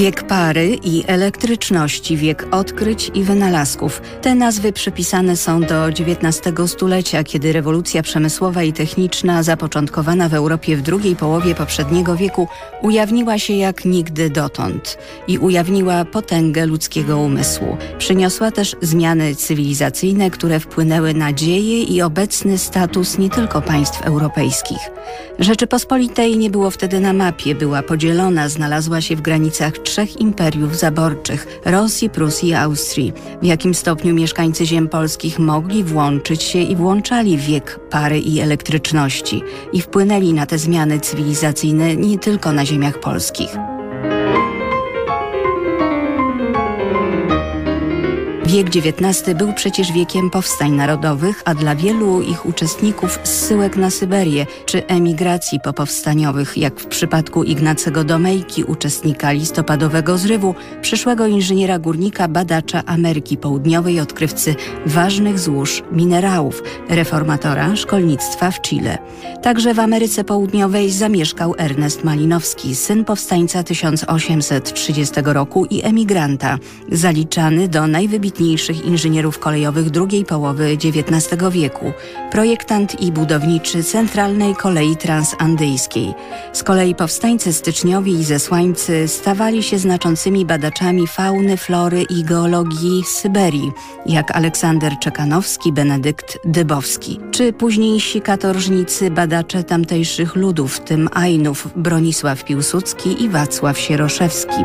Wiek pary i elektryczności, wiek odkryć i wynalazków. Te nazwy przypisane są do XIX stulecia, kiedy rewolucja przemysłowa i techniczna zapoczątkowana w Europie w drugiej połowie poprzedniego wieku ujawniła się jak nigdy dotąd i ujawniła potęgę ludzkiego umysłu. Przyniosła też zmiany cywilizacyjne, które wpłynęły na dzieje i obecny status nie tylko państw europejskich. Rzeczypospolitej nie było wtedy na mapie, była podzielona, znalazła się w granicach trzech imperiów zaborczych Rosji, Prusji i Austrii. W jakim stopniu mieszkańcy ziem polskich mogli włączyć się i włączali wiek pary i elektryczności i wpłynęli na te zmiany cywilizacyjne nie tylko na ziemiach polskich. Wiek XIX był przecież wiekiem powstań narodowych, a dla wielu ich uczestników zsyłek na Syberię czy emigracji popowstaniowych, jak w przypadku Ignacego Domejki, uczestnika listopadowego zrywu, przyszłego inżyniera górnika, badacza Ameryki Południowej, odkrywcy ważnych złóż minerałów, reformatora szkolnictwa w Chile. Także w Ameryce Południowej zamieszkał Ernest Malinowski, syn powstańca 1830 roku i emigranta, zaliczany do najwybitniejszych najwybitniejszych inżynierów kolejowych drugiej połowy XIX wieku, projektant i budowniczy Centralnej Kolei Transandyjskiej. Z kolei powstańcy styczniowi i zesłańcy stawali się znaczącymi badaczami fauny, flory i geologii Syberii, jak Aleksander Czekanowski, Benedykt Dybowski, czy późniejsi katorżnicy badacze tamtejszych ludów, w tym Ainów Bronisław Piłsudski i Wacław Sieroszewski.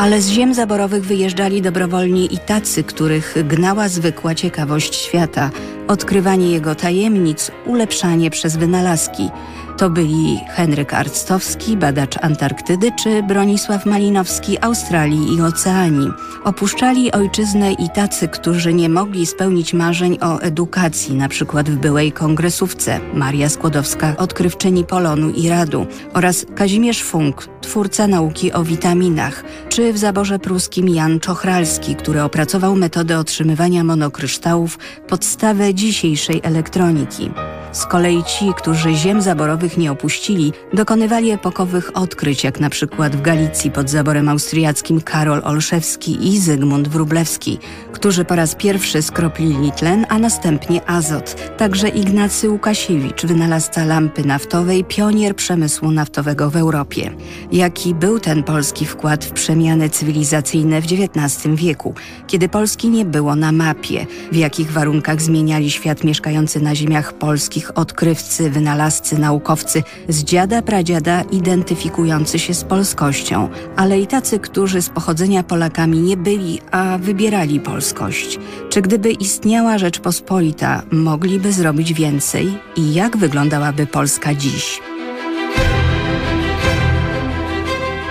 Ale z ziem zaborowych wyjeżdżali dobrowolni i tacy, których gnała zwykła ciekawość świata, odkrywanie jego tajemnic, ulepszanie przez wynalazki – to byli Henryk Arctowski, badacz Antarktydy, czy Bronisław Malinowski, Australii i Oceanii. Opuszczali ojczyznę i tacy, którzy nie mogli spełnić marzeń o edukacji, na przykład w byłej kongresówce Maria Skłodowska, odkrywczyni polonu i radu oraz Kazimierz Funk, twórca nauki o witaminach, czy w zaborze pruskim Jan Czochralski, który opracował metodę otrzymywania monokryształów, podstawę dzisiejszej elektroniki. Z kolei ci, którzy ziem zaborowych nie opuścili, dokonywali epokowych odkryć, jak na przykład w Galicji pod zaborem austriackim Karol Olszewski i Zygmunt Wróblewski, którzy po raz pierwszy skroplili tlen, a następnie azot. Także Ignacy Łukasiewicz, wynalazca lampy naftowej, pionier przemysłu naftowego w Europie. Jaki był ten polski wkład w przemiany cywilizacyjne w XIX wieku, kiedy Polski nie było na mapie, w jakich warunkach zmieniali świat mieszkający na ziemiach polskich wszystkich odkrywcy, wynalazcy, naukowcy z dziada pradziada identyfikujący się z polskością, ale i tacy, którzy z pochodzenia Polakami nie byli, a wybierali polskość. Czy gdyby istniała Rzeczpospolita, mogliby zrobić więcej i jak wyglądałaby Polska dziś?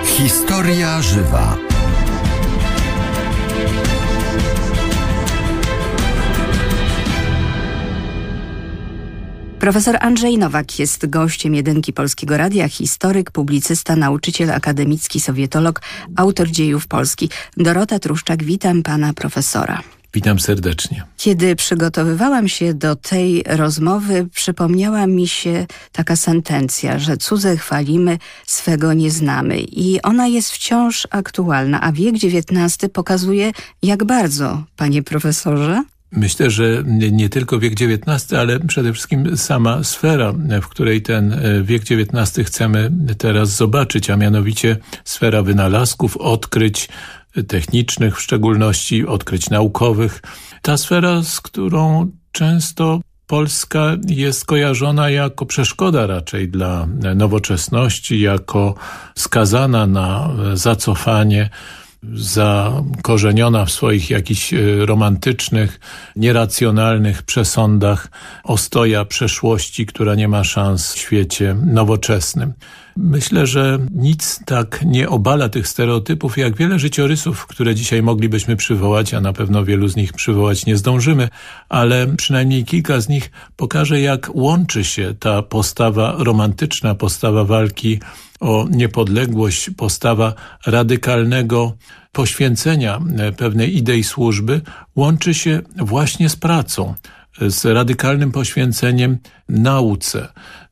Historia żywa. Profesor Andrzej Nowak jest gościem jedynki Polskiego Radia, historyk, publicysta, nauczyciel akademicki, sowietolog, autor dziejów Polski. Dorota Truszczak, witam pana profesora. Witam serdecznie. Kiedy przygotowywałam się do tej rozmowy, przypomniała mi się taka sentencja, że cudze chwalimy, swego nie znamy. I ona jest wciąż aktualna, a wiek XIX pokazuje, jak bardzo, panie profesorze? Myślę, że nie tylko wiek XIX, ale przede wszystkim sama sfera, w której ten e, wiek XIX chcemy teraz zobaczyć, a mianowicie sfera wynalazków, odkryć technicznych, w szczególności odkryć naukowych. Ta sfera, z którą często Polska jest kojarzona jako przeszkoda raczej dla nowoczesności, jako skazana na zacofanie, zakorzeniona w swoich jakichś e, romantycznych, nieracjonalnych przesądach ostoja przeszłości, która nie ma szans w świecie nowoczesnym. Myślę, że nic tak nie obala tych stereotypów, jak wiele życiorysów, które dzisiaj moglibyśmy przywołać, a na pewno wielu z nich przywołać nie zdążymy, ale przynajmniej kilka z nich pokaże, jak łączy się ta postawa romantyczna, postawa walki o niepodległość, postawa radykalnego poświęcenia e, pewnej idei służby łączy się właśnie z pracą, z radykalnym poświęceniem nauce.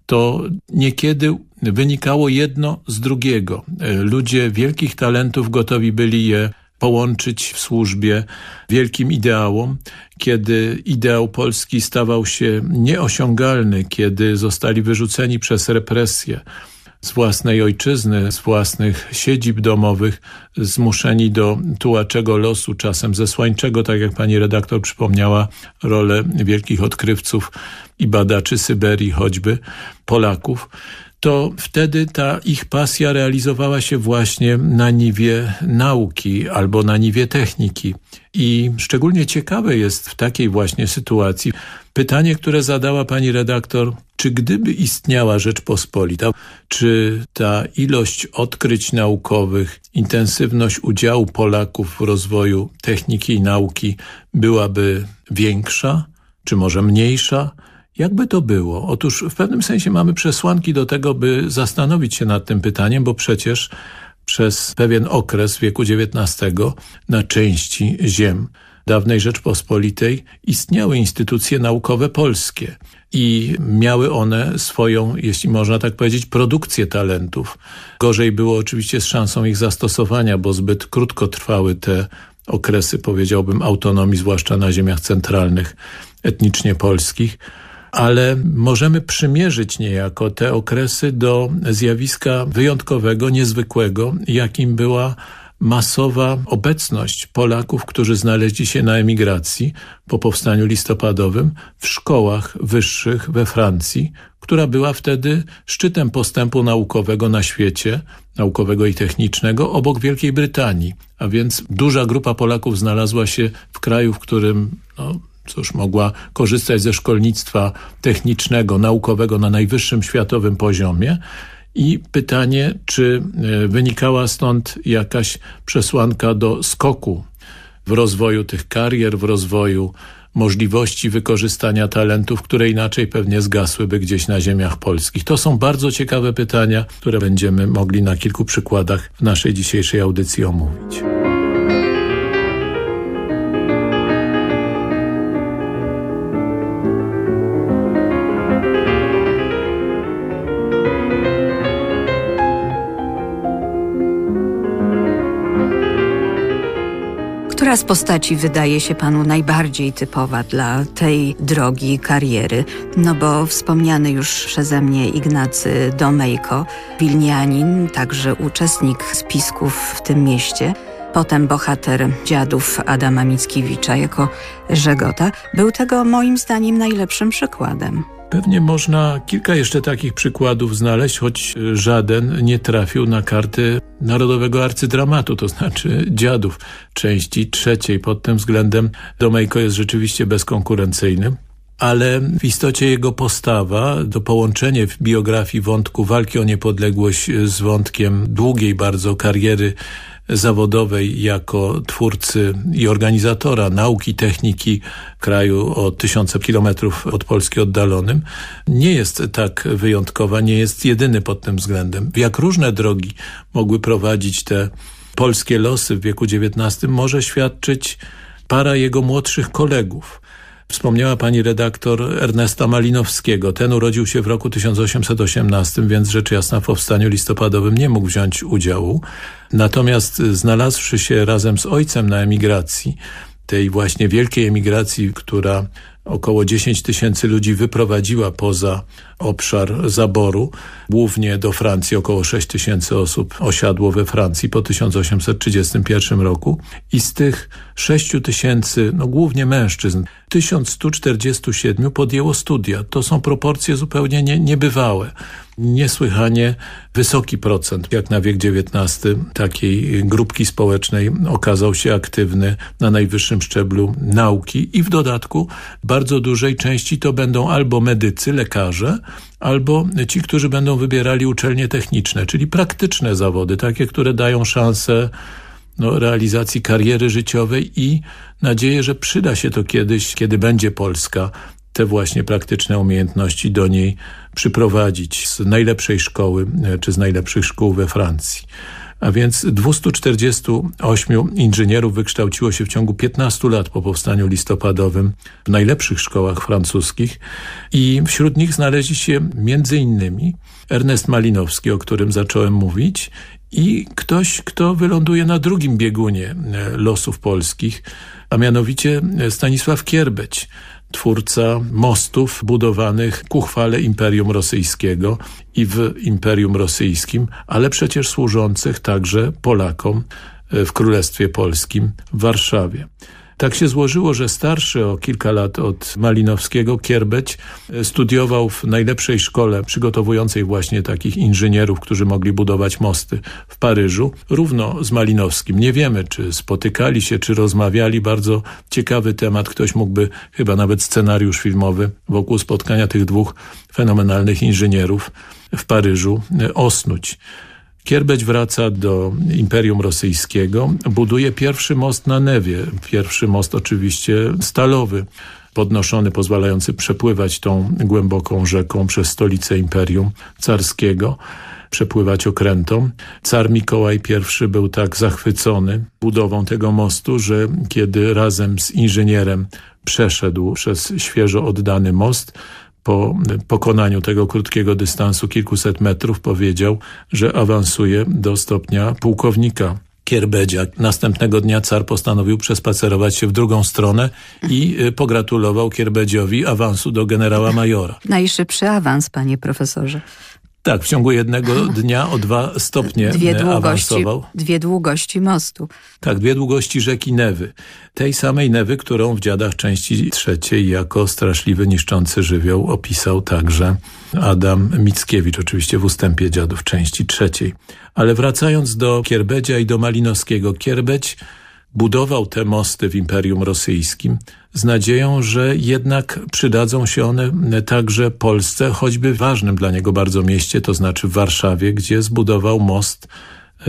To niekiedy wynikało jedno z drugiego. E, ludzie wielkich talentów gotowi byli je połączyć w służbie wielkim ideałom, kiedy ideał polski stawał się nieosiągalny, kiedy zostali wyrzuceni przez represję, z własnej ojczyzny, z własnych siedzib domowych, zmuszeni do tułaczego losu, czasem zesłańczego, tak jak pani redaktor przypomniała, rolę wielkich odkrywców i badaczy Syberii choćby, Polaków, to wtedy ta ich pasja realizowała się właśnie na niwie nauki albo na niwie techniki. I szczególnie ciekawe jest w takiej właśnie sytuacji pytanie, które zadała pani redaktor, czy gdyby istniała Rzeczpospolita, czy ta ilość odkryć naukowych, intensywność udziału Polaków w rozwoju techniki i nauki byłaby większa, czy może mniejsza? Jakby to było? Otóż w pewnym sensie mamy przesłanki do tego, by zastanowić się nad tym pytaniem, bo przecież przez pewien okres wieku XIX na części ziem dawnej Rzeczpospolitej istniały instytucje naukowe polskie i miały one swoją, jeśli można tak powiedzieć, produkcję talentów. Gorzej było oczywiście z szansą ich zastosowania, bo zbyt krótko trwały te okresy, powiedziałbym, autonomii, zwłaszcza na ziemiach centralnych, etnicznie polskich ale możemy przymierzyć niejako te okresy do zjawiska wyjątkowego, niezwykłego, jakim była masowa obecność Polaków, którzy znaleźli się na emigracji po powstaniu listopadowym w szkołach wyższych we Francji, która była wtedy szczytem postępu naukowego na świecie, naukowego i technicznego, obok Wielkiej Brytanii. A więc duża grupa Polaków znalazła się w kraju, w którym no, cóż, mogła korzystać ze szkolnictwa technicznego, naukowego na najwyższym światowym poziomie. I pytanie, czy e, wynikała stąd jakaś przesłanka do skoku w rozwoju tych karier, w rozwoju możliwości wykorzystania talentów, które inaczej pewnie zgasłyby gdzieś na ziemiach polskich. To są bardzo ciekawe pytania, które będziemy mogli na kilku przykładach w naszej dzisiejszej audycji omówić. Z postaci wydaje się panu najbardziej typowa dla tej drogi kariery? No bo wspomniany już przeze mnie Ignacy Domejko, wilnianin, także uczestnik spisków w tym mieście, potem bohater dziadów Adama Mickiewicza jako Żegota, był tego moim zdaniem najlepszym przykładem. Pewnie można kilka jeszcze takich przykładów znaleźć, choć żaden nie trafił na karty Narodowego Arcydramatu, to znaczy Dziadów, części trzeciej. Pod tym względem Domejko jest rzeczywiście bezkonkurencyjny ale w istocie jego postawa, to połączenie w biografii wątku walki o niepodległość z wątkiem długiej bardzo kariery zawodowej jako twórcy i organizatora nauki, techniki kraju o tysiące kilometrów od Polski oddalonym, nie jest tak wyjątkowa, nie jest jedyny pod tym względem. Jak różne drogi mogły prowadzić te polskie losy w wieku XIX może świadczyć para jego młodszych kolegów – Wspomniała pani redaktor Ernesta Malinowskiego. Ten urodził się w roku 1818, więc rzecz jasna w powstaniu listopadowym nie mógł wziąć udziału. Natomiast znalazłszy się razem z ojcem na emigracji, tej właśnie wielkiej emigracji, która około 10 tysięcy ludzi wyprowadziła poza obszar zaboru, głównie do Francji. Około 6 tysięcy osób osiadło we Francji po 1831 roku i z tych 6 tysięcy, no głównie mężczyzn, 1147 podjęło studia. To są proporcje zupełnie nie, niebywałe niesłychanie wysoki procent, jak na wiek XIX takiej grupki społecznej okazał się aktywny na najwyższym szczeblu nauki i w dodatku bardzo dużej części to będą albo medycy, lekarze, albo ci, którzy będą wybierali uczelnie techniczne, czyli praktyczne zawody, takie, które dają szansę no, realizacji kariery życiowej i nadzieję, że przyda się to kiedyś, kiedy będzie Polska te właśnie praktyczne umiejętności do niej przyprowadzić z najlepszej szkoły e, czy z najlepszych szkół we Francji. A więc 248 inżynierów wykształciło się w ciągu 15 lat po powstaniu listopadowym w najlepszych szkołach francuskich i wśród nich znaleźli się innymi Ernest Malinowski, o którym zacząłem mówić i ktoś, kto wyląduje na drugim biegunie e, losów polskich, a mianowicie Stanisław Kierbeć, twórca mostów budowanych ku chwale Imperium Rosyjskiego i w Imperium Rosyjskim, ale przecież służących także Polakom e, w Królestwie Polskim w Warszawie. Tak się złożyło, że starszy o kilka lat od Malinowskiego, Kierbeć, e, studiował w najlepszej szkole przygotowującej właśnie takich inżynierów, którzy mogli budować mosty w Paryżu, równo z Malinowskim. Nie wiemy, czy spotykali się, czy rozmawiali. Bardzo ciekawy temat. Ktoś mógłby chyba nawet scenariusz filmowy wokół spotkania tych dwóch fenomenalnych inżynierów w Paryżu e, osnuć. Kierbeć wraca do Imperium Rosyjskiego, buduje pierwszy most na Newie, pierwszy most oczywiście stalowy, podnoszony, pozwalający przepływać tą głęboką rzeką przez stolicę Imperium Carskiego przepływać okrętą. Car Mikołaj I był tak zachwycony budową tego mostu, że kiedy razem z inżynierem przeszedł przez świeżo oddany most, po pokonaniu tego krótkiego dystansu kilkuset metrów powiedział, że awansuje do stopnia pułkownika. Kierbedzia. Następnego dnia car postanowił przespacerować się w drugą stronę i y, pogratulował Kierbedziowi awansu do generała majora. Najszybszy awans, panie profesorze. Tak, w ciągu jednego dnia o dwa stopnie dwie długości, awansował. Dwie długości mostu. Tak, dwie długości rzeki Newy. Tej samej Newy, którą w Dziadach części trzeciej jako straszliwy, niszczący żywioł opisał także Adam Mickiewicz, oczywiście w ustępie Dziadów części trzeciej. Ale wracając do Kierbedzia i do Malinowskiego. Kierbedź budował te mosty w Imperium Rosyjskim z nadzieją, że jednak przydadzą się one także Polsce, choćby ważnym dla niego bardzo mieście, to znaczy w Warszawie, gdzie zbudował most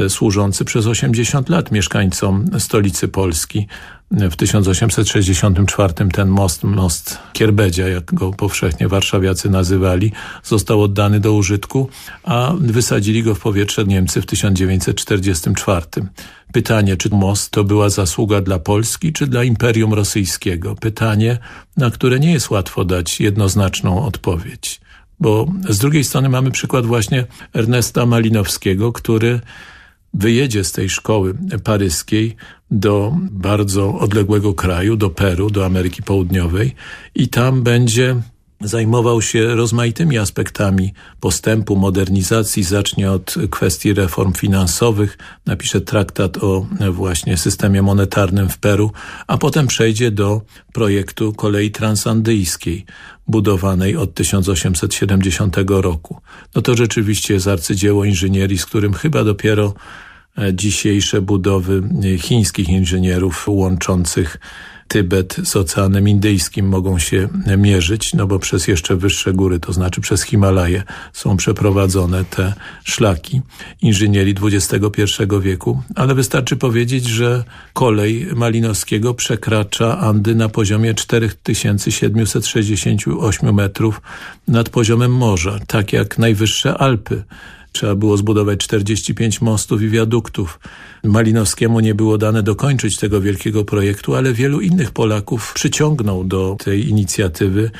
służący przez 80 lat mieszkańcom stolicy Polski. W 1864 ten most, most Kierbedzia, jak go powszechnie warszawiacy nazywali, został oddany do użytku, a wysadzili go w powietrze Niemcy w 1944. Pytanie, czy most to była zasługa dla Polski, czy dla Imperium Rosyjskiego? Pytanie, na które nie jest łatwo dać jednoznaczną odpowiedź. Bo z drugiej strony mamy przykład właśnie Ernesta Malinowskiego, który wyjedzie z tej szkoły paryskiej do bardzo odległego kraju, do Peru, do Ameryki Południowej i tam będzie zajmował się rozmaitymi aspektami postępu, modernizacji, zacznie od kwestii reform finansowych, napisze traktat o właśnie systemie monetarnym w Peru, a potem przejdzie do projektu kolei transandyjskiej, budowanej od 1870 roku. No to rzeczywiście jest arcydzieło inżynierii, z którym chyba dopiero e, dzisiejsze budowy e, chińskich inżynierów łączących Tybet z Oceanem Indyjskim mogą się mierzyć, no bo przez jeszcze wyższe góry, to znaczy przez Himalaje są przeprowadzone te szlaki inżynierii XXI wieku, ale wystarczy powiedzieć, że kolej Malinowskiego przekracza Andy na poziomie 4768 metrów nad poziomem morza, tak jak najwyższe Alpy Trzeba było zbudować 45 mostów i wiaduktów. Malinowskiemu nie było dane dokończyć tego wielkiego projektu, ale wielu innych Polaków przyciągnął do tej inicjatywy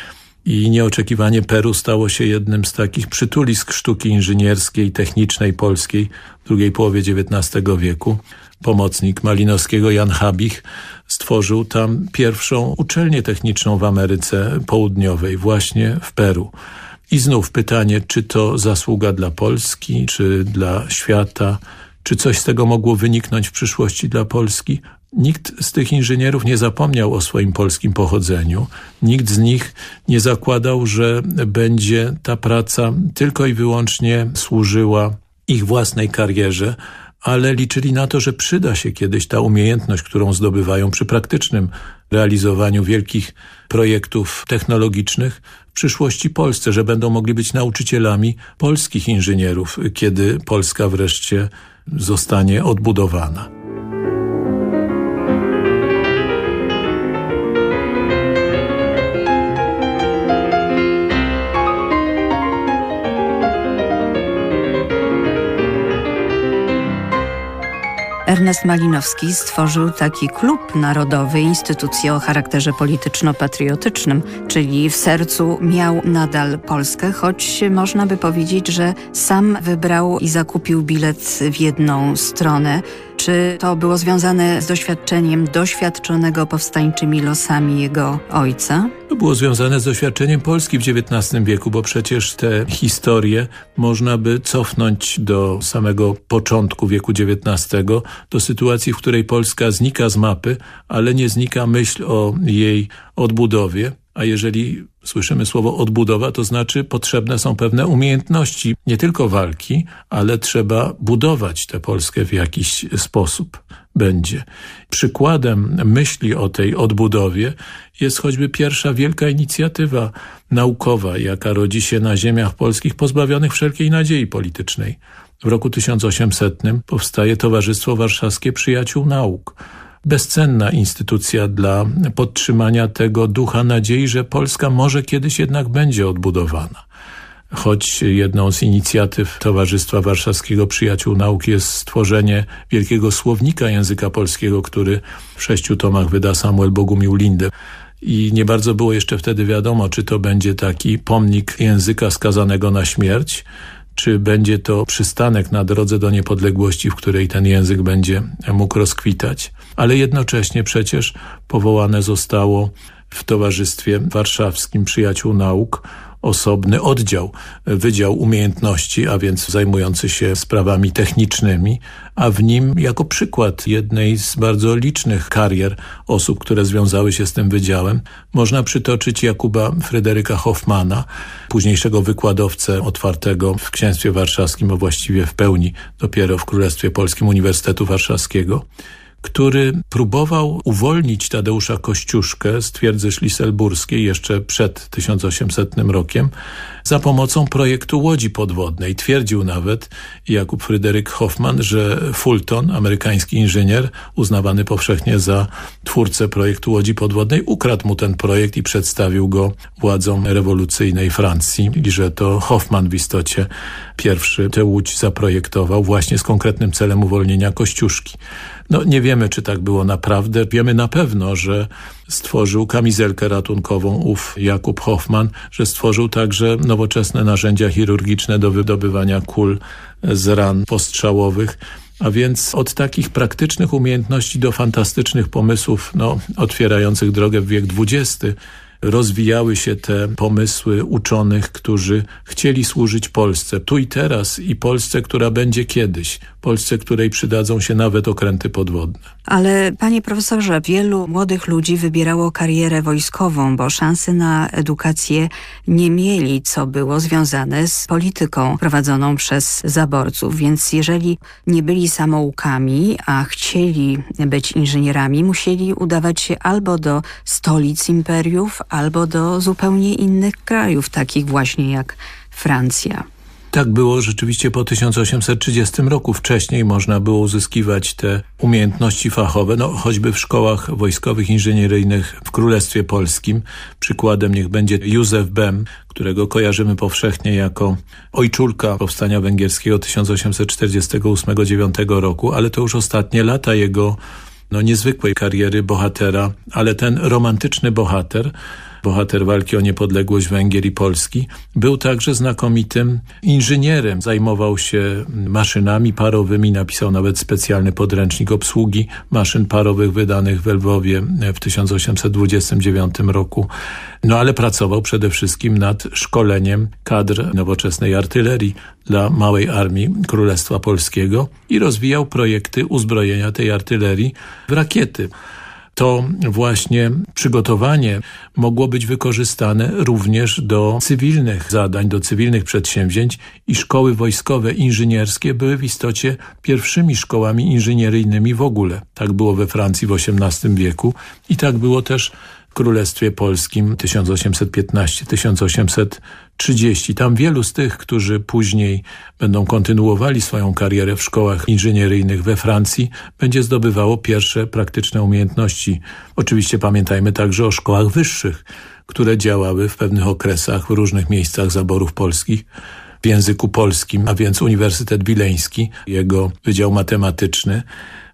i nieoczekiwanie Peru stało się jednym z takich przytulisk sztuki inżynierskiej, technicznej polskiej w drugiej połowie XIX wieku. Pomocnik Malinowskiego Jan Habich stworzył tam pierwszą uczelnię techniczną w Ameryce Południowej, właśnie w Peru. I znów pytanie, czy to zasługa dla Polski, czy dla świata, czy coś z tego mogło wyniknąć w przyszłości dla Polski? Nikt z tych inżynierów nie zapomniał o swoim polskim pochodzeniu. Nikt z nich nie zakładał, że będzie ta praca tylko i wyłącznie służyła ich własnej karierze, ale liczyli na to, że przyda się kiedyś ta umiejętność, którą zdobywają przy praktycznym realizowaniu wielkich projektów technologicznych przyszłości Polsce, że będą mogli być nauczycielami polskich inżynierów, kiedy Polska wreszcie zostanie odbudowana. Ernest Malinowski stworzył taki klub narodowy, instytucję o charakterze polityczno-patriotycznym, czyli w sercu miał nadal Polskę, choć można by powiedzieć, że sam wybrał i zakupił bilet w jedną stronę. Czy to było związane z doświadczeniem doświadczonego powstańczymi losami jego ojca? To było związane z doświadczeniem Polski w XIX wieku, bo przecież te historie można by cofnąć do samego początku wieku XIX, do sytuacji, w której Polska znika z mapy, ale nie znika myśl o jej odbudowie. A jeżeli słyszymy słowo odbudowa, to znaczy potrzebne są pewne umiejętności, nie tylko walki, ale trzeba budować tę Polskę w jakiś sposób będzie. Przykładem myśli o tej odbudowie jest choćby pierwsza wielka inicjatywa naukowa, jaka rodzi się na ziemiach polskich pozbawionych wszelkiej nadziei politycznej. W roku 1800 powstaje Towarzystwo Warszawskie Przyjaciół Nauk bezcenna instytucja dla podtrzymania tego ducha nadziei, że Polska może kiedyś jednak będzie odbudowana. Choć jedną z inicjatyw Towarzystwa Warszawskiego Przyjaciół Nauki jest stworzenie wielkiego słownika języka polskiego, który w sześciu tomach wyda Samuel Bogumił Linde. I nie bardzo było jeszcze wtedy wiadomo, czy to będzie taki pomnik języka skazanego na śmierć, czy będzie to przystanek na drodze do niepodległości, w której ten język będzie mógł rozkwitać. Ale jednocześnie przecież powołane zostało w Towarzystwie Warszawskim Przyjaciół Nauk osobny oddział, Wydział Umiejętności, a więc zajmujący się sprawami technicznymi, a w nim jako przykład jednej z bardzo licznych karier osób, które związały się z tym wydziałem, można przytoczyć Jakuba Fryderyka Hoffmana, późniejszego wykładowcę otwartego w Księstwie Warszawskim, a właściwie w pełni dopiero w Królestwie Polskim Uniwersytetu Warszawskiego, który próbował uwolnić Tadeusza Kościuszkę z twierdzy szliselburskiej jeszcze przed 1800 rokiem za pomocą projektu łodzi podwodnej. Twierdził nawet Jakub Fryderyk Hoffman, że Fulton, amerykański inżynier, uznawany powszechnie za twórcę projektu łodzi podwodnej, ukradł mu ten projekt i przedstawił go władzom rewolucyjnej Francji i że to Hoffman w istocie pierwszy tę łódź zaprojektował właśnie z konkretnym celem uwolnienia Kościuszki. No nie wiemy, czy tak było naprawdę. Wiemy na pewno, że stworzył kamizelkę ratunkową ów Jakub Hoffman, że stworzył także nowoczesne narzędzia chirurgiczne do wydobywania kul z ran postrzałowych. A więc od takich praktycznych umiejętności do fantastycznych pomysłów no, otwierających drogę w wiek XX rozwijały się te pomysły uczonych, którzy chcieli służyć Polsce tu i teraz i Polsce, która będzie kiedyś. Polsce, której przydadzą się nawet okręty podwodne. Ale panie profesorze, wielu młodych ludzi wybierało karierę wojskową, bo szansy na edukację nie mieli, co było związane z polityką prowadzoną przez zaborców. Więc jeżeli nie byli samoukami, a chcieli być inżynierami, musieli udawać się albo do stolic imperiów, albo do zupełnie innych krajów, takich właśnie jak Francja. Tak było rzeczywiście po 1830 roku. Wcześniej można było uzyskiwać te umiejętności fachowe, no choćby w szkołach wojskowych inżynieryjnych w Królestwie Polskim. Przykładem niech będzie Józef Bem, którego kojarzymy powszechnie jako ojczulka powstania węgierskiego 1848-9 roku, ale to już ostatnie lata jego no, niezwykłej kariery bohatera, ale ten romantyczny bohater bohater walki o niepodległość Węgier i Polski. Był także znakomitym inżynierem. Zajmował się maszynami parowymi, napisał nawet specjalny podręcznik obsługi maszyn parowych wydanych w Lwowie w 1829 roku. No ale pracował przede wszystkim nad szkoleniem kadr nowoczesnej artylerii dla małej armii Królestwa Polskiego i rozwijał projekty uzbrojenia tej artylerii w rakiety to właśnie przygotowanie mogło być wykorzystane również do cywilnych zadań, do cywilnych przedsięwzięć i szkoły wojskowe inżynierskie były w istocie pierwszymi szkołami inżynieryjnymi w ogóle. Tak było we Francji w XVIII wieku i tak było też w Królestwie Polskim 1815-1830. Tam wielu z tych, którzy później będą kontynuowali swoją karierę w szkołach inżynieryjnych we Francji, będzie zdobywało pierwsze praktyczne umiejętności. Oczywiście pamiętajmy także o szkołach wyższych, które działały w pewnych okresach w różnych miejscach zaborów polskich w języku polskim, a więc Uniwersytet Wileński, jego Wydział Matematyczny,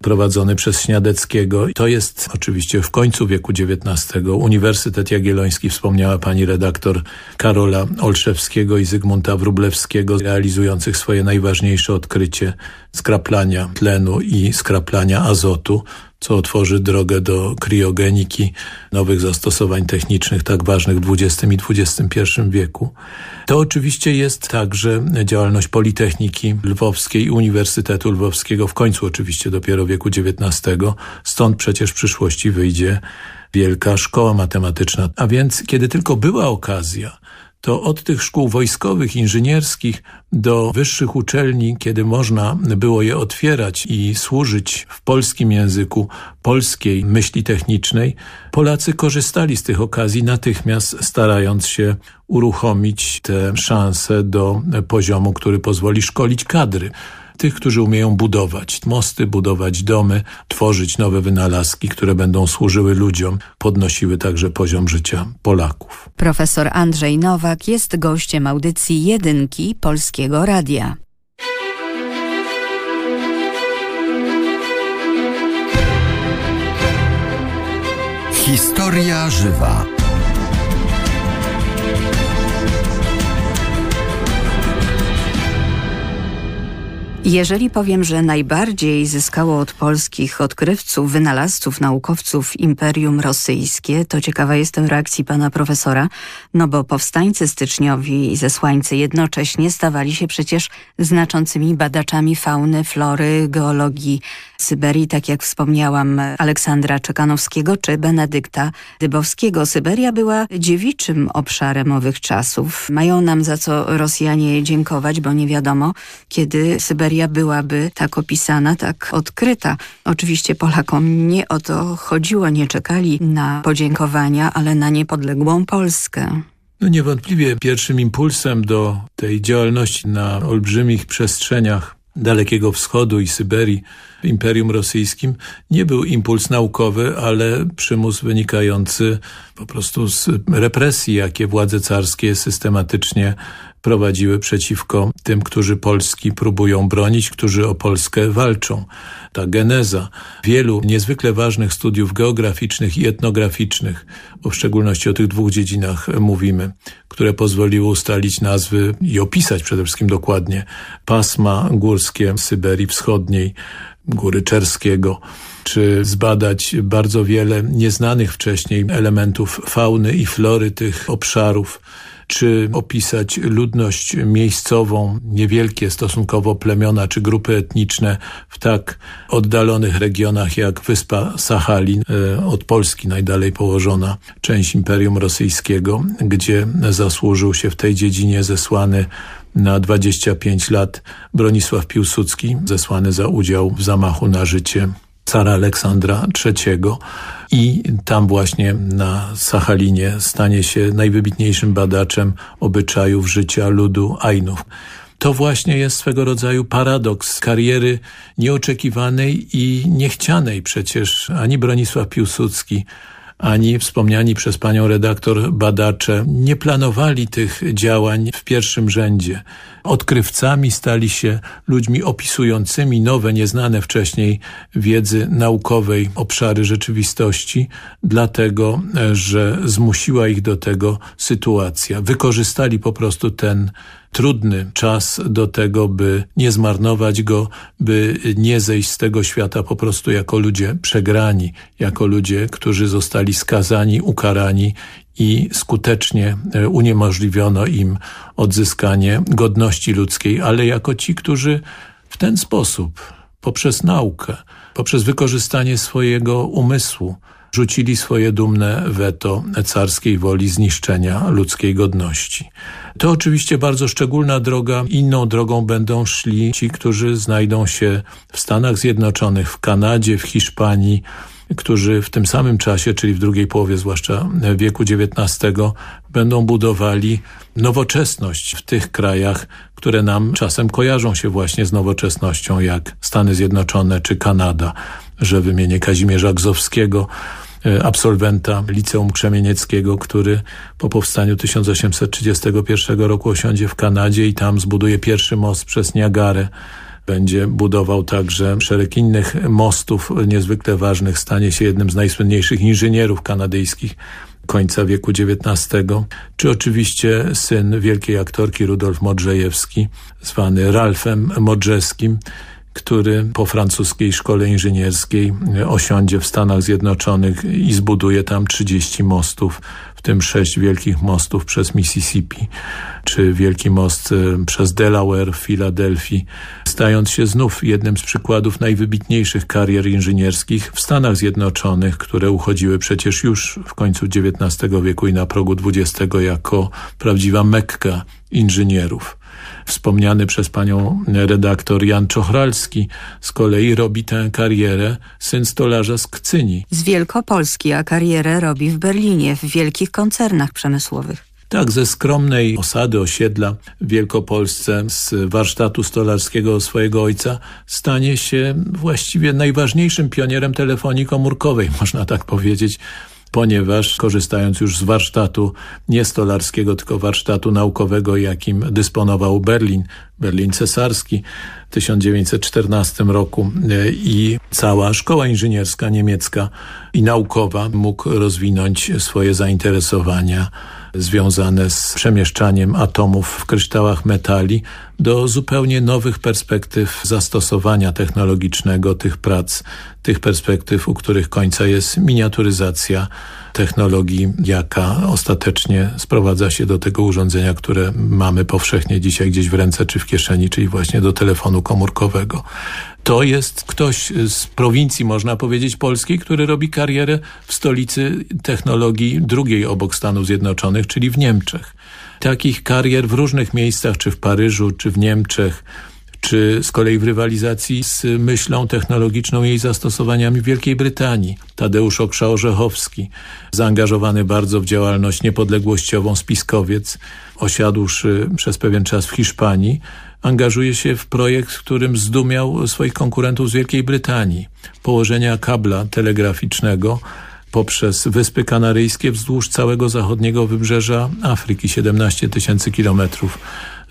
prowadzony przez Śniadeckiego. To jest oczywiście w końcu wieku XIX. Uniwersytet Jagielloński, wspomniała pani redaktor Karola Olszewskiego i Zygmunta Wrublewskiego, realizujących swoje najważniejsze odkrycie skraplania tlenu i skraplania azotu co otworzy drogę do kriogeniki, nowych zastosowań technicznych tak ważnych w XX i XXI wieku. To oczywiście jest także działalność Politechniki Lwowskiej Uniwersytetu Lwowskiego, w końcu oczywiście dopiero wieku XIX, stąd przecież w przyszłości wyjdzie wielka szkoła matematyczna. A więc kiedy tylko była okazja, to od tych szkół wojskowych, inżynierskich do wyższych uczelni, kiedy można było je otwierać i służyć w polskim języku, polskiej myśli technicznej, Polacy korzystali z tych okazji natychmiast starając się uruchomić te szanse do poziomu, który pozwoli szkolić kadry tych, którzy umieją budować mosty, budować domy, tworzyć nowe wynalazki, które będą służyły ludziom, podnosiły także poziom życia Polaków. Profesor Andrzej Nowak jest gościem audycji Jedynki Polskiego Radia. Historia żywa. Jeżeli powiem, że najbardziej zyskało od polskich odkrywców, wynalazców, naukowców Imperium Rosyjskie, to ciekawa jestem reakcji pana profesora, no bo powstańcy styczniowi i zesłańcy jednocześnie stawali się przecież znaczącymi badaczami fauny, flory, geologii Syberii, tak jak wspomniałam, Aleksandra Czekanowskiego czy Benedykta Dybowskiego. Syberia była dziewiczym obszarem owych czasów. Mają nam za co Rosjanie dziękować, bo nie wiadomo, kiedy Syberia byłaby tak opisana, tak odkryta. Oczywiście Polakom nie o to chodziło, nie czekali na podziękowania, ale na niepodległą Polskę. No niewątpliwie pierwszym impulsem do tej działalności na olbrzymich przestrzeniach Dalekiego Wschodu i Syberii w Imperium Rosyjskim nie był impuls naukowy, ale przymus wynikający po prostu z represji, jakie władze carskie systematycznie prowadziły przeciwko tym, którzy Polski próbują bronić, którzy o Polskę walczą. Ta geneza wielu niezwykle ważnych studiów geograficznych i etnograficznych, bo w szczególności o tych dwóch dziedzinach mówimy, które pozwoliły ustalić nazwy i opisać przede wszystkim dokładnie pasma górskie Syberii Wschodniej, Góry Czerskiego, czy zbadać bardzo wiele nieznanych wcześniej elementów fauny i flory tych obszarów, czy opisać ludność miejscową, niewielkie stosunkowo plemiona czy grupy etniczne w tak oddalonych regionach jak wyspa Sachalin, e, od Polski najdalej położona część Imperium Rosyjskiego, gdzie zasłużył się w tej dziedzinie zesłany na 25 lat Bronisław Piłsudski, zesłany za udział w zamachu na życie cara Aleksandra III i tam właśnie na Sachalinie stanie się najwybitniejszym badaczem obyczajów życia ludu Ainów. To właśnie jest swego rodzaju paradoks kariery nieoczekiwanej i niechcianej przecież ani Bronisław Piłsudski, ani wspomniani przez panią redaktor badacze nie planowali tych działań w pierwszym rzędzie. Odkrywcami stali się ludźmi opisującymi nowe, nieznane wcześniej wiedzy naukowej obszary rzeczywistości, dlatego, że zmusiła ich do tego sytuacja. Wykorzystali po prostu ten trudny czas do tego, by nie zmarnować go, by nie zejść z tego świata po prostu jako ludzie przegrani, jako ludzie, którzy zostali skazani, ukarani i skutecznie e, uniemożliwiono im odzyskanie godności ludzkiej, ale jako ci, którzy w ten sposób, poprzez naukę, poprzez wykorzystanie swojego umysłu, rzucili swoje dumne weto carskiej woli zniszczenia ludzkiej godności. To oczywiście bardzo szczególna droga. Inną drogą będą szli ci, którzy znajdą się w Stanach Zjednoczonych, w Kanadzie, w Hiszpanii, którzy w tym samym czasie, czyli w drugiej połowie zwłaszcza wieku XIX, będą budowali nowoczesność w tych krajach, które nam czasem kojarzą się właśnie z nowoczesnością, jak Stany Zjednoczone czy Kanada, że wymienię Kazimierza Gzowskiego, absolwenta Liceum Krzemienieckiego, który po powstaniu 1831 roku osiądzie w Kanadzie i tam zbuduje pierwszy most przez Niagarę. Będzie budował także szereg innych mostów niezwykle ważnych. Stanie się jednym z najsłynniejszych inżynierów kanadyjskich końca wieku XIX, czy oczywiście syn wielkiej aktorki Rudolf Modrzejewski, zwany Ralfem Modrzewskim, który po francuskiej szkole inżynierskiej osiądzie w Stanach Zjednoczonych i zbuduje tam 30 mostów, w tym sześć wielkich mostów przez Mississippi, czy wielki most e, przez Delaware w Filadelfii, stając się znów jednym z przykładów najwybitniejszych karier inżynierskich w Stanach Zjednoczonych, które uchodziły przecież już w końcu XIX wieku i na progu XX jako prawdziwa mekka inżynierów. Wspomniany przez panią redaktor Jan Czochralski z kolei robi tę karierę syn stolarza z Kcyni. Z Wielkopolski, a karierę robi w Berlinie, w wielkich koncernach przemysłowych. Tak, ze skromnej osady, osiedla w Wielkopolsce, z warsztatu stolarskiego swojego ojca, stanie się właściwie najważniejszym pionierem telefonii komórkowej, można tak powiedzieć, ponieważ korzystając już z warsztatu nie stolarskiego, tylko warsztatu naukowego, jakim dysponował Berlin, Berlin cesarski w 1914 roku e, i cała szkoła inżynierska niemiecka i naukowa mógł rozwinąć swoje zainteresowania związane z przemieszczaniem atomów w kryształach metali do zupełnie nowych perspektyw zastosowania technologicznego tych prac, tych perspektyw, u których końca jest miniaturyzacja technologii, jaka ostatecznie sprowadza się do tego urządzenia, które mamy powszechnie dzisiaj gdzieś w ręce czy w kieszeni, czyli właśnie do telefonu komórkowego. To jest ktoś z prowincji, można powiedzieć, polskiej, który robi karierę w stolicy technologii drugiej obok Stanów Zjednoczonych, czyli w Niemczech. Takich karier w różnych miejscach, czy w Paryżu, czy w Niemczech, czy z kolei w rywalizacji z myślą technologiczną i jej zastosowaniami w Wielkiej Brytanii. Tadeusz Okrza-Orzechowski, zaangażowany bardzo w działalność niepodległościową spiskowiec, osiadłszy przez pewien czas w Hiszpanii, angażuje się w projekt, w którym zdumiał swoich konkurentów z Wielkiej Brytanii. Położenia kabla telegraficznego poprzez Wyspy Kanaryjskie wzdłuż całego zachodniego wybrzeża Afryki, 17 tysięcy kilometrów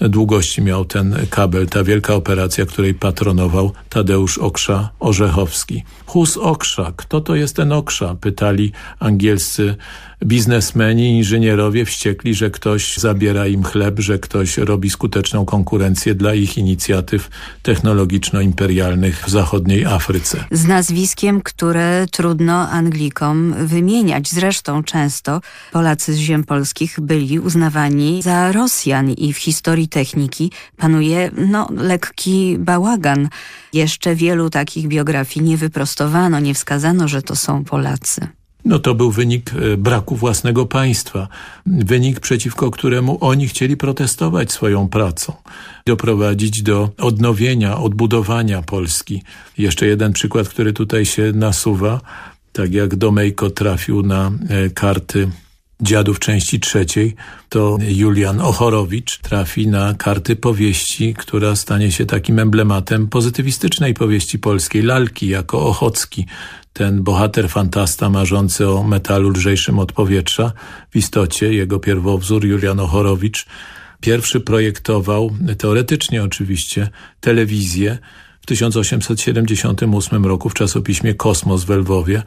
długości miał ten kabel, ta wielka operacja, której patronował Tadeusz Oksza Orzechowski. Hus Oksza, kto to jest ten Oksza? Pytali angielscy biznesmeni, inżynierowie wściekli, że ktoś zabiera im chleb, że ktoś robi skuteczną konkurencję dla ich inicjatyw technologiczno-imperialnych w zachodniej Afryce. Z nazwiskiem, które trudno Anglikom wymieniać. Zresztą często Polacy z ziem polskich byli uznawani za Rosjan i w historii techniki panuje no, lekki bałagan. Jeszcze wielu takich biografii nie wyprostowano, nie wskazano, że to są Polacy. No to był wynik e, braku własnego państwa, wynik przeciwko któremu oni chcieli protestować swoją pracą, doprowadzić do odnowienia, odbudowania Polski. Jeszcze jeden przykład, który tutaj się nasuwa, tak jak Domejko trafił na e, karty Dziadów części trzeciej, to Julian Ochorowicz trafi na karty powieści, która stanie się takim emblematem pozytywistycznej powieści polskiej, lalki jako Ochocki, ten bohater fantasta marzący o metalu lżejszym od powietrza. W istocie jego pierwowzór Julian Ochorowicz pierwszy projektował, teoretycznie oczywiście, telewizję w 1878 roku w czasopiśmie Kosmos w Lwowie,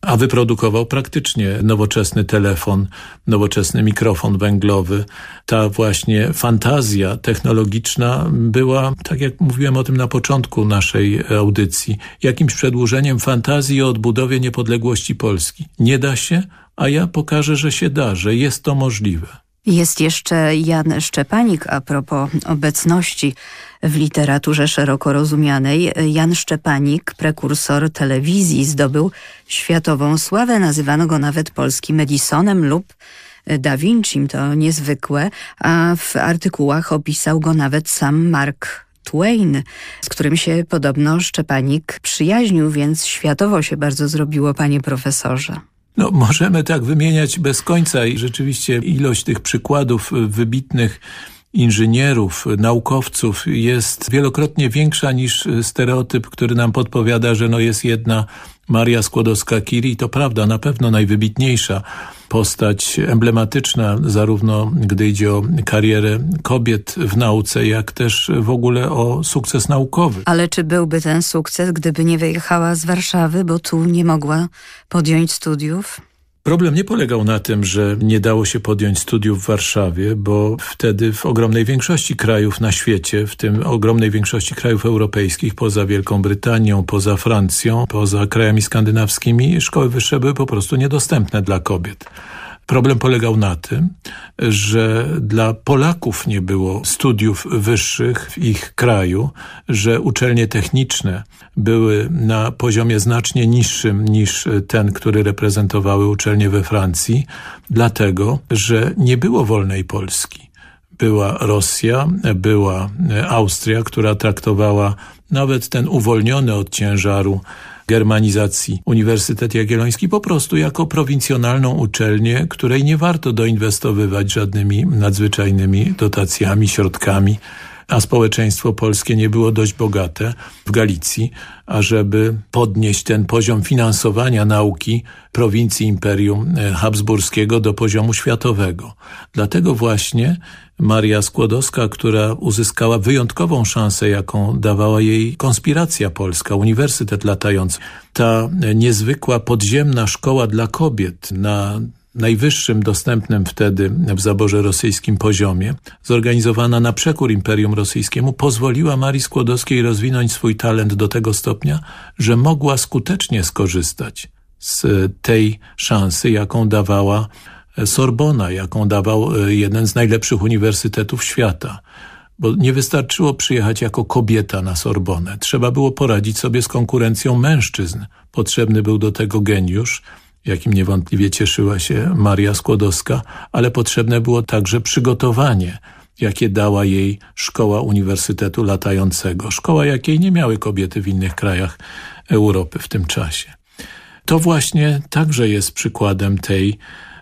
a wyprodukował praktycznie nowoczesny telefon, nowoczesny mikrofon węglowy. Ta właśnie fantazja technologiczna była, tak jak mówiłem o tym na początku naszej audycji, jakimś przedłużeniem fantazji o odbudowie niepodległości Polski. Nie da się, a ja pokażę, że się da, że jest to możliwe. Jest jeszcze Jan Szczepanik a propos obecności w literaturze szeroko rozumianej. Jan Szczepanik, prekursor telewizji, zdobył światową sławę. Nazywano go nawet polskim Edisonem lub Da Vincim, to niezwykłe, a w artykułach opisał go nawet sam Mark Twain, z którym się podobno Szczepanik przyjaźnił, więc światowo się bardzo zrobiło, panie profesorze. No, możemy tak wymieniać bez końca i rzeczywiście ilość tych przykładów wybitnych inżynierów, naukowców jest wielokrotnie większa niż stereotyp, który nam podpowiada, że no jest jedna Maria Skłodowska-Curie. To prawda, na pewno najwybitniejsza postać emblematyczna, zarówno gdy idzie o karierę kobiet w nauce, jak też w ogóle o sukces naukowy. Ale czy byłby ten sukces, gdyby nie wyjechała z Warszawy, bo tu nie mogła podjąć studiów? Problem nie polegał na tym, że nie dało się podjąć studiów w Warszawie, bo wtedy w ogromnej większości krajów na świecie, w tym ogromnej większości krajów europejskich, poza Wielką Brytanią, poza Francją, poza krajami skandynawskimi, szkoły wyższe były po prostu niedostępne dla kobiet. Problem polegał na tym, że dla Polaków nie było studiów wyższych w ich kraju, że uczelnie techniczne były na poziomie znacznie niższym niż ten, który reprezentowały uczelnie we Francji, dlatego, że nie było wolnej Polski. Była Rosja, była Austria, która traktowała nawet ten uwolniony od ciężaru germanizacji Uniwersytet Jagielloński po prostu jako prowincjonalną uczelnię, której nie warto doinwestowywać żadnymi nadzwyczajnymi dotacjami, środkami, a społeczeństwo polskie nie było dość bogate w Galicji, ażeby podnieść ten poziom finansowania nauki prowincji Imperium Habsburskiego do poziomu światowego. Dlatego właśnie Maria Skłodowska, która uzyskała wyjątkową szansę, jaką dawała jej konspiracja polska, Uniwersytet Latający. Ta niezwykła podziemna szkoła dla kobiet na najwyższym dostępnym wtedy w zaborze rosyjskim poziomie, zorganizowana na przekór Imperium Rosyjskiemu, pozwoliła Marii Skłodowskiej rozwinąć swój talent do tego stopnia, że mogła skutecznie skorzystać z tej szansy, jaką dawała Sorbona, jaką dawał e, jeden z najlepszych uniwersytetów świata. Bo nie wystarczyło przyjechać jako kobieta na Sorbonę. Trzeba było poradzić sobie z konkurencją mężczyzn. Potrzebny był do tego geniusz, jakim niewątpliwie cieszyła się Maria Skłodowska, ale potrzebne było także przygotowanie, jakie dała jej szkoła Uniwersytetu Latającego. Szkoła, jakiej nie miały kobiety w innych krajach Europy w tym czasie. To właśnie także jest przykładem tej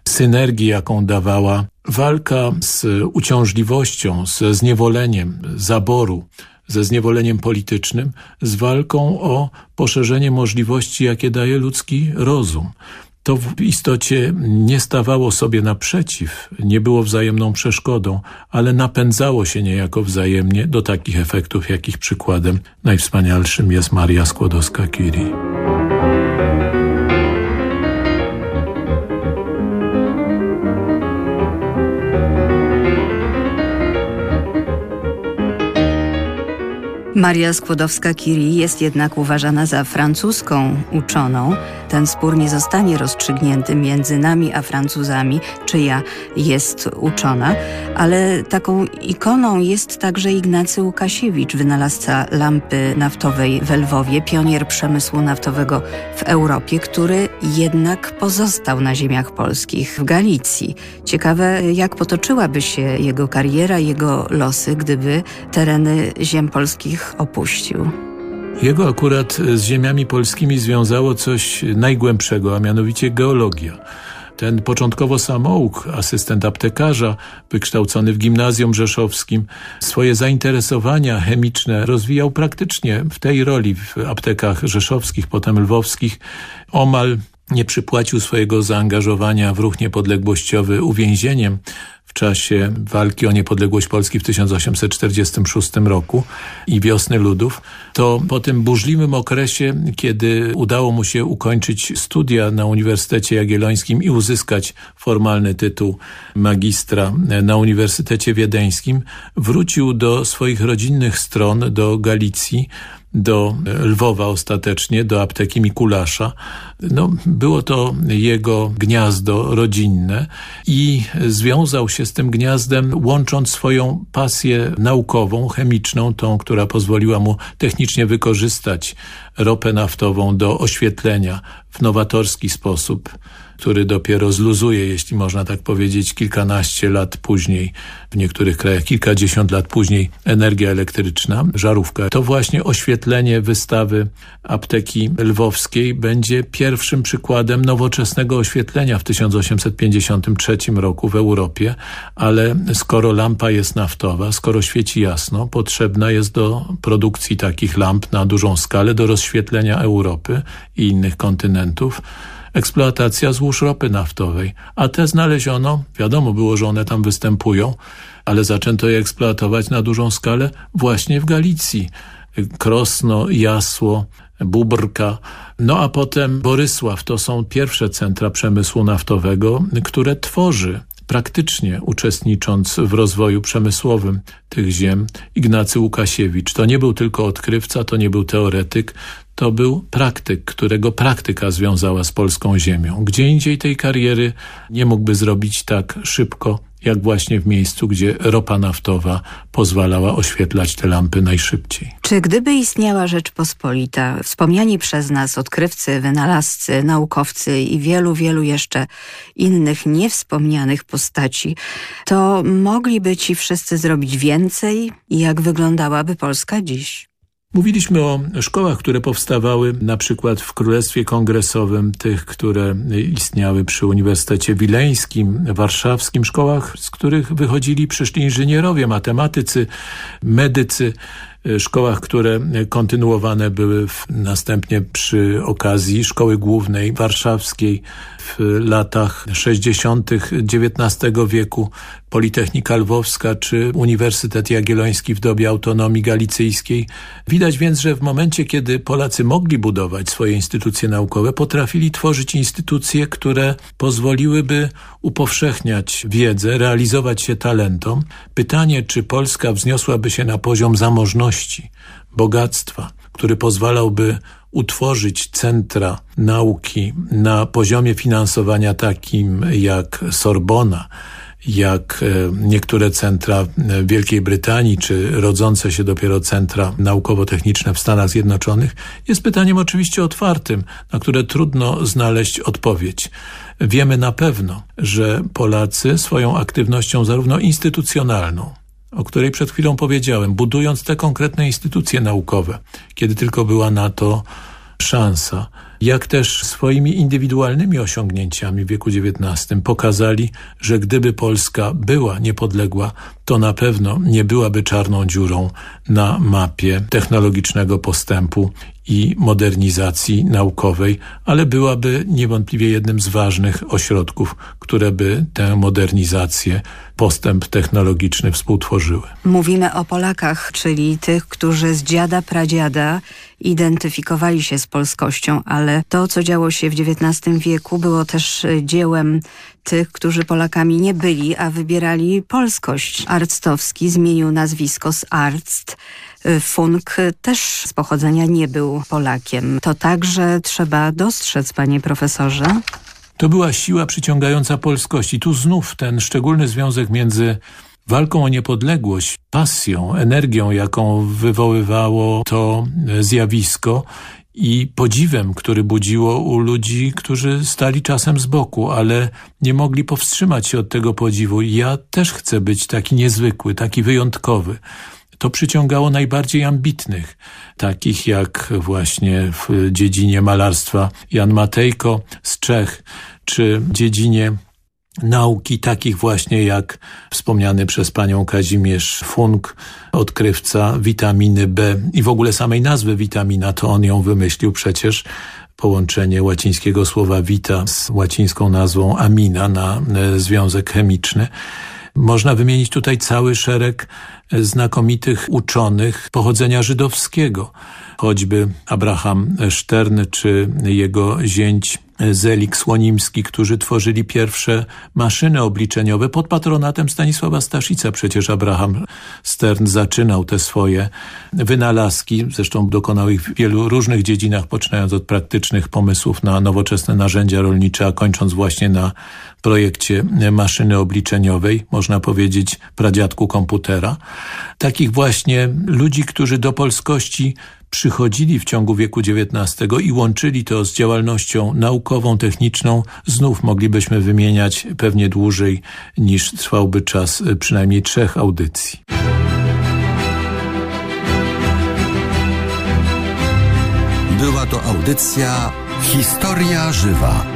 synergii, jaką dawała walka z uciążliwością, ze zniewoleniem zaboru, ze zniewoleniem politycznym, z walką o poszerzenie możliwości, jakie daje ludzki rozum. To w istocie nie stawało sobie naprzeciw, nie było wzajemną przeszkodą, ale napędzało się niejako wzajemnie do takich efektów, jakich przykładem najwspanialszym jest Maria Skłodowska-Curie. Maria Skłodowska-Curie jest jednak uważana za francuską uczoną. Ten spór nie zostanie rozstrzygnięty między nami a Francuzami, czyja jest uczona, ale taką ikoną jest także Ignacy Łukasiewicz, wynalazca lampy naftowej w Lwowie, pionier przemysłu naftowego w Europie, który jednak pozostał na ziemiach polskich, w Galicji. Ciekawe, jak potoczyłaby się jego kariera, jego losy, gdyby tereny ziem polskich opuścił. Jego akurat z ziemiami polskimi związało coś najgłębszego, a mianowicie geologia. ten początkowo samouk, asystent aptekarza, wykształcony w gimnazjum rzeszowskim, swoje zainteresowania chemiczne rozwijał praktycznie w tej roli w aptekach rzeszowskich, potem lwowskich. Omal nie przypłacił swojego zaangażowania w ruch niepodległościowy uwięzieniem, czasie walki o niepodległość Polski w 1846 roku i wiosny ludów, to po tym burzliwym okresie, kiedy udało mu się ukończyć studia na Uniwersytecie Jagiellońskim i uzyskać formalny tytuł magistra na Uniwersytecie Wiedeńskim, wrócił do swoich rodzinnych stron, do Galicji, do Lwowa ostatecznie, do apteki Mikulasza. No, było to jego gniazdo rodzinne i związał się z tym gniazdem, łącząc swoją pasję naukową, chemiczną, tą, która pozwoliła mu technicznie wykorzystać ropę naftową do oświetlenia w nowatorski sposób który dopiero zluzuje, jeśli można tak powiedzieć, kilkanaście lat później, w niektórych krajach kilkadziesiąt lat później, energia elektryczna, żarówka. To właśnie oświetlenie wystawy apteki lwowskiej będzie pierwszym przykładem nowoczesnego oświetlenia w 1853 roku w Europie, ale skoro lampa jest naftowa, skoro świeci jasno, potrzebna jest do produkcji takich lamp na dużą skalę, do rozświetlenia Europy i innych kontynentów, eksploatacja złóż ropy naftowej, a te znaleziono, wiadomo było, że one tam występują, ale zaczęto je eksploatować na dużą skalę właśnie w Galicji. Krosno, Jasło, Bubrka, no a potem Borysław. To są pierwsze centra przemysłu naftowego, które tworzy praktycznie uczestnicząc w rozwoju przemysłowym tych ziem Ignacy Łukasiewicz. To nie był tylko odkrywca, to nie był teoretyk, to był praktyk, którego praktyka związała z polską ziemią. Gdzie indziej tej kariery nie mógłby zrobić tak szybko, jak właśnie w miejscu, gdzie ropa naftowa pozwalała oświetlać te lampy najszybciej. Czy gdyby istniała Rzeczpospolita, wspomniani przez nas odkrywcy, wynalazcy, naukowcy i wielu, wielu jeszcze innych niewspomnianych postaci, to mogliby ci wszyscy zrobić więcej? Jak wyglądałaby Polska dziś? Mówiliśmy o szkołach, które powstawały na przykład w Królestwie Kongresowym, tych, które istniały przy Uniwersytecie Wileńskim, Warszawskim, szkołach, z których wychodzili przyszli inżynierowie, matematycy, medycy, szkołach, które kontynuowane były w, następnie przy okazji Szkoły Głównej Warszawskiej w latach 60. XIX wieku, Politechnika Lwowska czy Uniwersytet Jagielloński w dobie autonomii galicyjskiej. Widać więc, że w momencie, kiedy Polacy mogli budować swoje instytucje naukowe, potrafili tworzyć instytucje, które pozwoliłyby upowszechniać wiedzę, realizować się talentom. Pytanie, czy Polska wzniosłaby się na poziom zamożności, bogactwa, który pozwalałby utworzyć centra nauki na poziomie finansowania takim jak Sorbona, jak e, niektóre centra w Wielkiej Brytanii, czy rodzące się dopiero centra naukowo-techniczne w Stanach Zjednoczonych, jest pytaniem oczywiście otwartym, na które trudno znaleźć odpowiedź. Wiemy na pewno, że Polacy swoją aktywnością zarówno instytucjonalną, o której przed chwilą powiedziałem, budując te konkretne instytucje naukowe, kiedy tylko była na to szansa, jak też swoimi indywidualnymi osiągnięciami w wieku XIX pokazali, że gdyby Polska była niepodległa, to na pewno nie byłaby czarną dziurą na mapie technologicznego postępu i modernizacji naukowej, ale byłaby niewątpliwie jednym z ważnych ośrodków, które by tę modernizację, postęp technologiczny współtworzyły. Mówimy o Polakach, czyli tych, którzy z dziada pradziada identyfikowali się z polskością, ale to, co działo się w XIX wieku, było też dziełem tych, którzy Polakami nie byli, a wybierali polskość. Arctowski zmienił nazwisko z Arzt. Funk też z pochodzenia nie był Polakiem. To także trzeba dostrzec, panie profesorze? To była siła przyciągająca polskość i tu znów ten szczególny związek między walką o niepodległość, pasją, energią, jaką wywoływało to zjawisko i podziwem, który budziło u ludzi, którzy stali czasem z boku, ale nie mogli powstrzymać się od tego podziwu. Ja też chcę być taki niezwykły, taki wyjątkowy. To przyciągało najbardziej ambitnych, takich jak właśnie w dziedzinie malarstwa Jan Matejko z Czech, czy dziedzinie nauki takich właśnie jak wspomniany przez panią Kazimierz Funk, odkrywca witaminy B i w ogóle samej nazwy witamina, to on ją wymyślił przecież, połączenie łacińskiego słowa vita z łacińską nazwą amina na e, związek chemiczny. Można wymienić tutaj cały szereg znakomitych uczonych pochodzenia żydowskiego, choćby Abraham Stern czy jego zięć Zelik Słonimski, którzy tworzyli pierwsze maszyny obliczeniowe pod patronatem Stanisława Staszica. Przecież Abraham Stern zaczynał te swoje wynalazki, zresztą dokonał ich w wielu różnych dziedzinach, poczynając od praktycznych pomysłów na nowoczesne narzędzia rolnicze, a kończąc właśnie na projekcie maszyny obliczeniowej, można powiedzieć pradziadku komputera. Takich właśnie ludzi, którzy do polskości przychodzili w ciągu wieku XIX i łączyli to z działalnością naukową, techniczną, znów moglibyśmy wymieniać pewnie dłużej niż trwałby czas przynajmniej trzech audycji. Była to audycja Historia Żywa.